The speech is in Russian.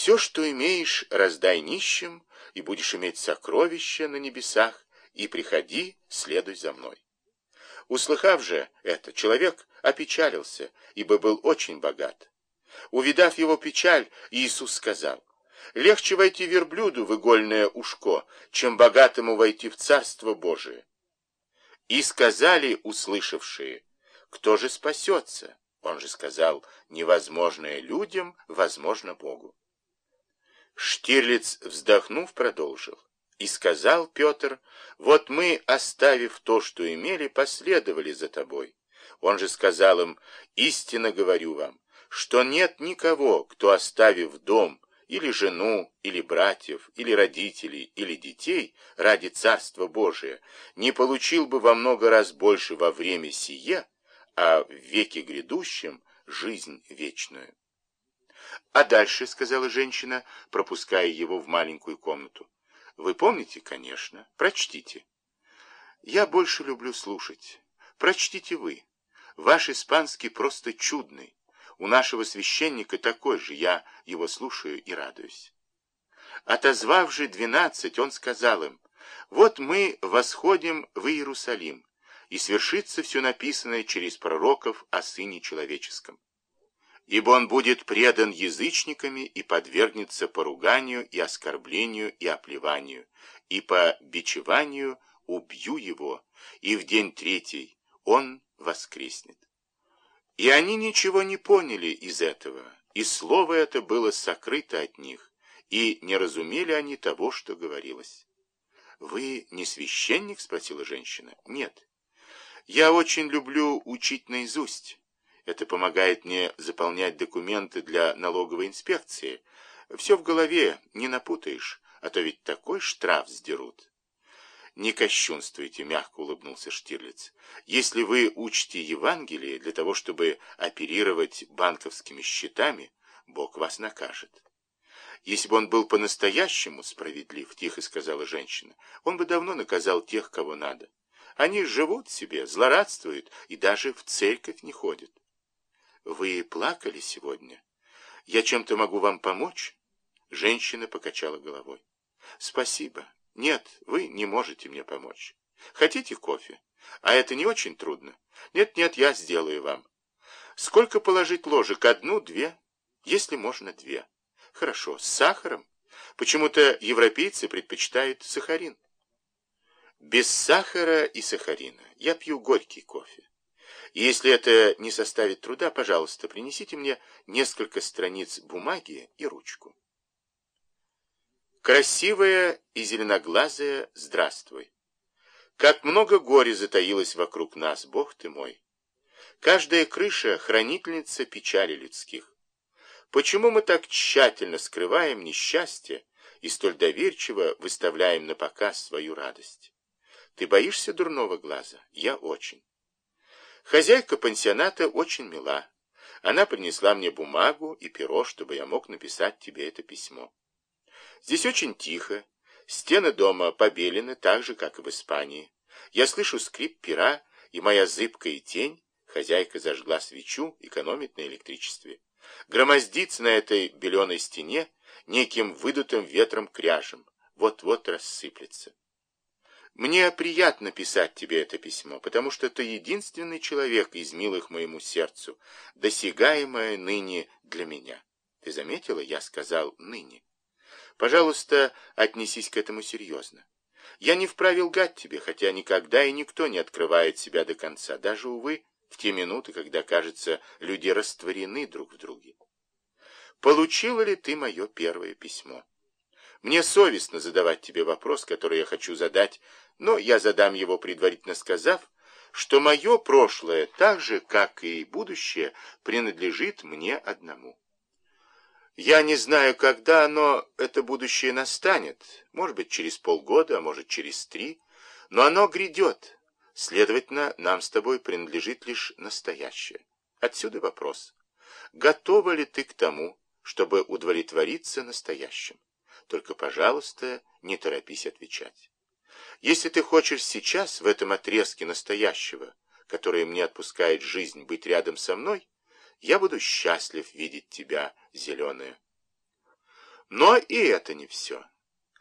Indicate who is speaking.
Speaker 1: Все, что имеешь, раздай нищим, и будешь иметь сокровища на небесах, и приходи, следуй за мной. Услыхав же это, человек опечалился, ибо был очень богат. Увидав его печаль, Иисус сказал, «Легче войти верблюду в игольное ушко, чем богатому войти в Царство Божие». И сказали услышавшие, «Кто же спасется?» Он же сказал, «Невозможное людям, возможно Богу». Штирлиц, вздохнув, продолжил. И сказал Петр, вот мы, оставив то, что имели, последовали за тобой. Он же сказал им, истинно говорю вам, что нет никого, кто, оставив дом, или жену, или братьев, или родителей, или детей ради Царства Божия, не получил бы во много раз больше во время сие, а в веке грядущем жизнь вечную. А дальше, сказала женщина, пропуская его в маленькую комнату. Вы помните, конечно. Прочтите. Я больше люблю слушать. Прочтите вы. Ваш испанский просто чудный. У нашего священника такой же. Я его слушаю и радуюсь. Отозвав же двенадцать, он сказал им, «Вот мы восходим в Иерусалим, и свершится все написанное через пророков о Сыне Человеческом ибо он будет предан язычниками и подвергнется поруганию и оскорблению и оплеванию, и по бичеванию убью его, и в день третий он воскреснет. И они ничего не поняли из этого, и слово это было сокрыто от них, и не разумели они того, что говорилось. «Вы не священник?» — спросила женщина. «Нет. Я очень люблю учить наизусть». Это помогает мне заполнять документы для налоговой инспекции. Все в голове, не напутаешь, а то ведь такой штраф сдерут. «Не кощунствуйте», — мягко улыбнулся Штирлиц. «Если вы учите Евангелие для того, чтобы оперировать банковскими счетами, Бог вас накажет». «Если бы он был по-настоящему справедлив», — тихо сказала женщина, «он бы давно наказал тех, кого надо. Они живут себе, злорадствуют и даже в церковь не ходят». Вы плакали сегодня? Я чем-то могу вам помочь? Женщина покачала головой. Спасибо. Нет, вы не можете мне помочь. Хотите кофе? А это не очень трудно. Нет-нет, я сделаю вам. Сколько положить ложек? Одну, две? Если можно, две. Хорошо. С сахаром? Почему-то европейцы предпочитают сахарин. Без сахара и сахарина. Я пью горький кофе. Если это не составит труда, пожалуйста, принесите мне несколько страниц бумаги и ручку. Красивая и зеленоглазая, здравствуй. Как много горя затаилось вокруг нас, Бог ты мой. Каждая крыша — хранительница печали людских. Почему мы так тщательно скрываем несчастье и столь доверчиво выставляем на показ свою радость? Ты боишься дурного глаза? Я очень. Хозяйка пансионата очень мила. Она принесла мне бумагу и перо, чтобы я мог написать тебе это письмо. Здесь очень тихо. Стены дома побелены так же, как и в Испании. Я слышу скрип пера, и моя зыбкая тень, хозяйка зажгла свечу, экономит на электричестве, громоздится на этой беленой стене неким выдутым ветром кряжем, вот-вот рассыплется. Мне приятно писать тебе это письмо, потому что ты единственный человек из милых моему сердцу, досягаемое ныне для меня. Ты заметила, я сказал «ныне». Пожалуйста, отнесись к этому серьезно. Я не вправе лгать тебе, хотя никогда и никто не открывает себя до конца, даже, увы, в те минуты, когда, кажется, люди растворены друг в друге. Получила ли ты мое первое письмо? Мне совестно задавать тебе вопрос, который я хочу задать, но я задам его, предварительно сказав, что мое прошлое, так же, как и будущее, принадлежит мне одному. Я не знаю, когда оно, это будущее настанет, может быть, через полгода, а может, через три, но оно грядет. Следовательно, нам с тобой принадлежит лишь настоящее. Отсюда вопрос. Готова ли ты к тому, чтобы удовлетвориться настоящим? Только, пожалуйста, не торопись отвечать. Если ты хочешь сейчас, в этом отрезке настоящего, который мне отпускает жизнь, быть рядом со мной, я буду счастлив видеть тебя, зеленая. Но и это не все.